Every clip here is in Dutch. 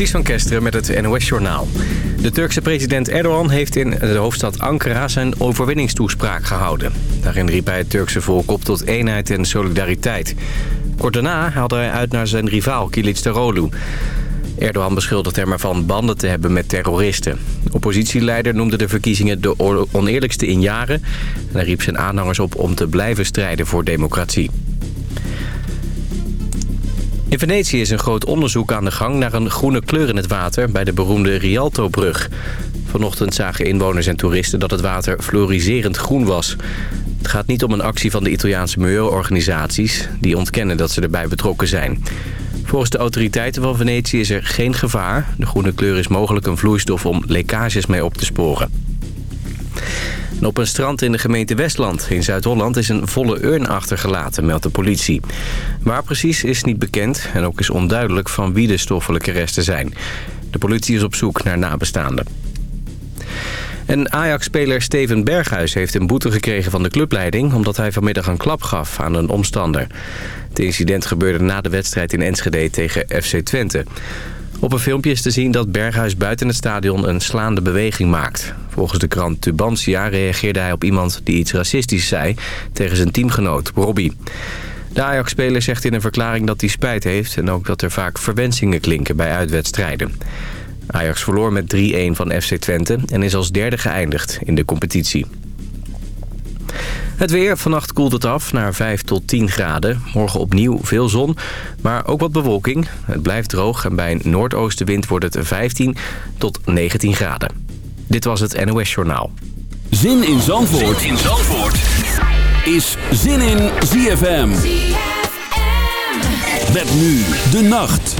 Ties van Kesteren met het NOS-journaal. De Turkse president Erdogan heeft in de hoofdstad Ankara zijn overwinningstoespraak gehouden. Daarin riep hij het Turkse volk op tot eenheid en solidariteit. Kort daarna haalde hij uit naar zijn rivaal Kilicdaroglu. Erdogan beschuldigt hem ervan banden te hebben met terroristen. De oppositieleider noemde de verkiezingen de oneerlijkste in jaren... en riep zijn aanhangers op om te blijven strijden voor democratie. In Venetië is een groot onderzoek aan de gang naar een groene kleur in het water bij de beroemde Rialto-brug. Vanochtend zagen inwoners en toeristen dat het water fluoriserend groen was. Het gaat niet om een actie van de Italiaanse milieuorganisaties. Die ontkennen dat ze erbij betrokken zijn. Volgens de autoriteiten van Venetië is er geen gevaar. De groene kleur is mogelijk een vloeistof om lekkages mee op te sporen. Op een strand in de gemeente Westland in Zuid-Holland is een volle urn achtergelaten, meldt de politie. Waar precies is niet bekend en ook is onduidelijk van wie de stoffelijke resten zijn. De politie is op zoek naar nabestaanden. En Ajax-speler Steven Berghuis heeft een boete gekregen van de clubleiding... omdat hij vanmiddag een klap gaf aan een omstander. Het incident gebeurde na de wedstrijd in Enschede tegen FC Twente. Op een filmpje is te zien dat Berghuis buiten het stadion een slaande beweging maakt. Volgens de krant Tubantia reageerde hij op iemand die iets racistisch zei... tegen zijn teamgenoot Robbie. De Ajax-speler zegt in een verklaring dat hij spijt heeft... en ook dat er vaak verwensingen klinken bij uitwedstrijden. Ajax verloor met 3-1 van FC Twente en is als derde geëindigd in de competitie. Het weer. Vannacht koelt het af naar 5 tot 10 graden. Morgen opnieuw veel zon, maar ook wat bewolking. Het blijft droog en bij een noordoostenwind wordt het 15 tot 19 graden. Dit was het NOS Journaal. Zin in Zandvoort, zin in Zandvoort. is Zin in ZFM. ZFM. Met nu de nacht.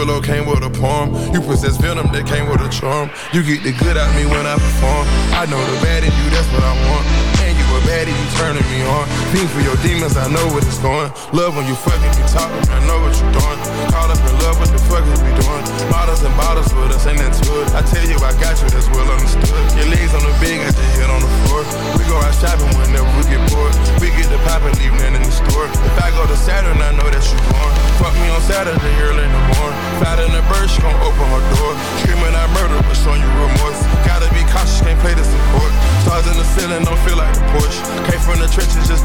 envelope came with a poem. You possess venom that came with a charm. You get the good out me when I Fiend for your demons, I know what it's going. Love when you fucking be talking, I know what you're doing. Caught up in love, what the fuck is we doing? Bottles and bottles with us, ain't that it? I tell you, I got you, that's well understood. Your legs on the bed, got your head on the floor. We go out shopping whenever we get bored. We get the poppin', leave nothing in the store. If I go to Saturn, I know that you're born. Fuck me on Saturday, early in the morning. Fat in the bird, she gon' open her door. Screaming I murder, but showing you remorse. Gotta be cautious, can't play the support. Stars in the ceiling, don't feel like a Porsche. Came from the trenches, just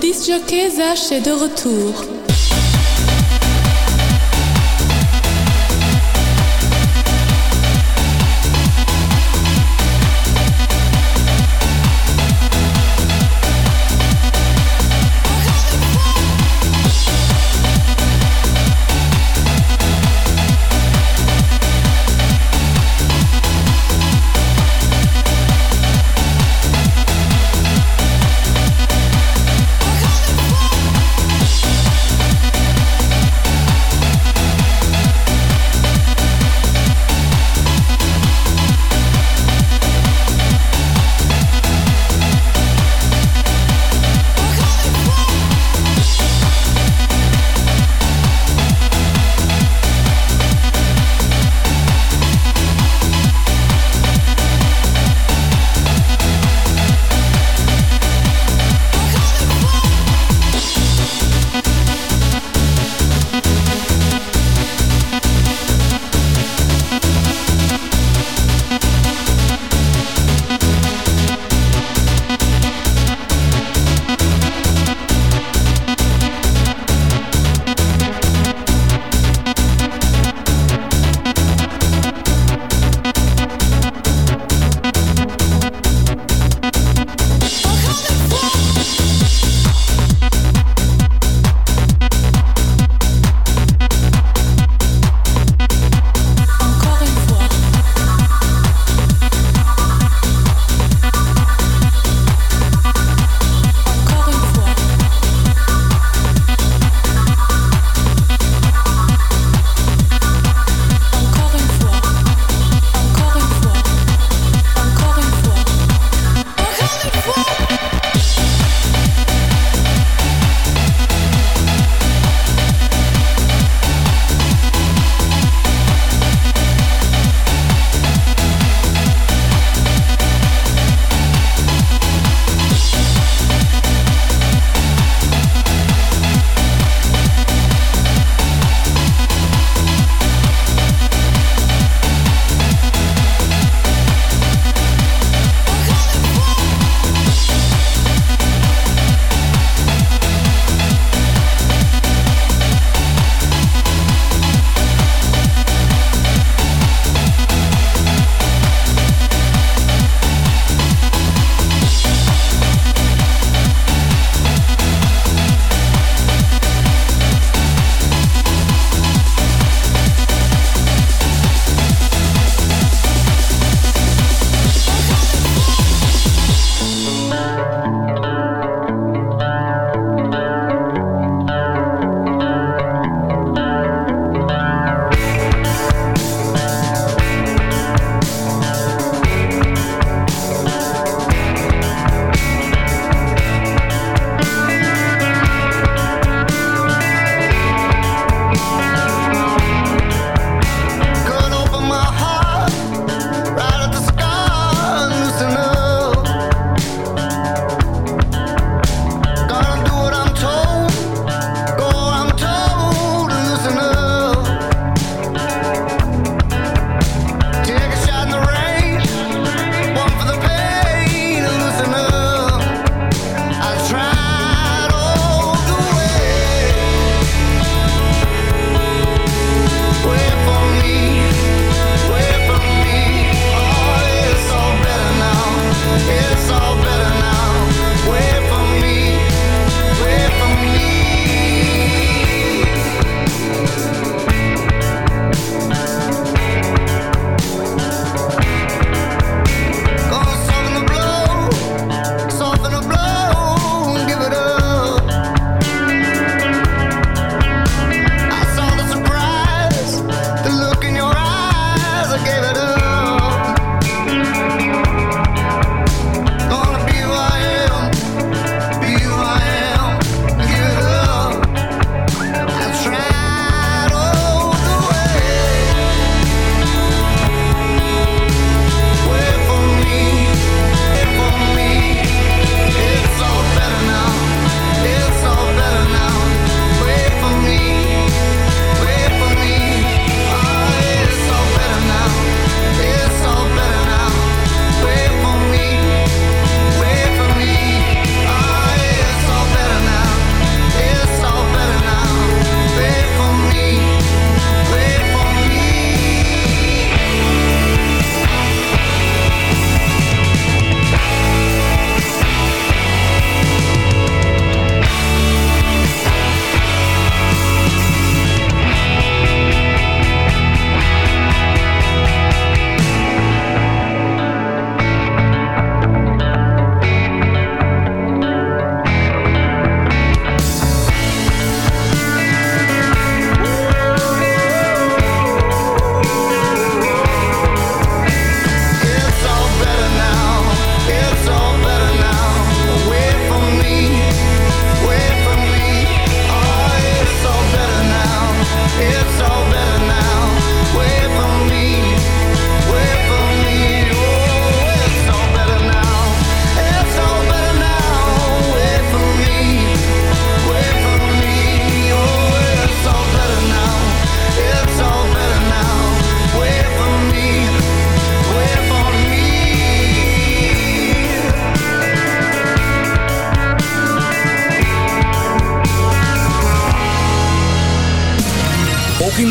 disc jockey Zach est de retour.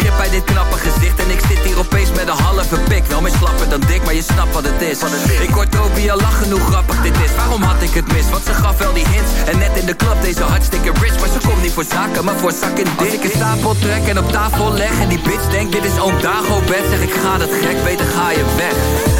Schip bij dit knappe gezicht. En ik zit hier opeens met een halve pik. Wel meer slapper dan dik, maar je snapt wat het is. Ik hoor Toby al lachen hoe grappig dit is. Waarom had ik het mis? Want ze gaf wel die hints. En net in de klap deze hartstikke rich. Maar ze komt niet voor zaken, maar voor zak in dik. Als ik een stapel trek en op tafel leg En die bitch denkt dit is oom Dago bed Zeg ik ga dat gek, beter ga je weg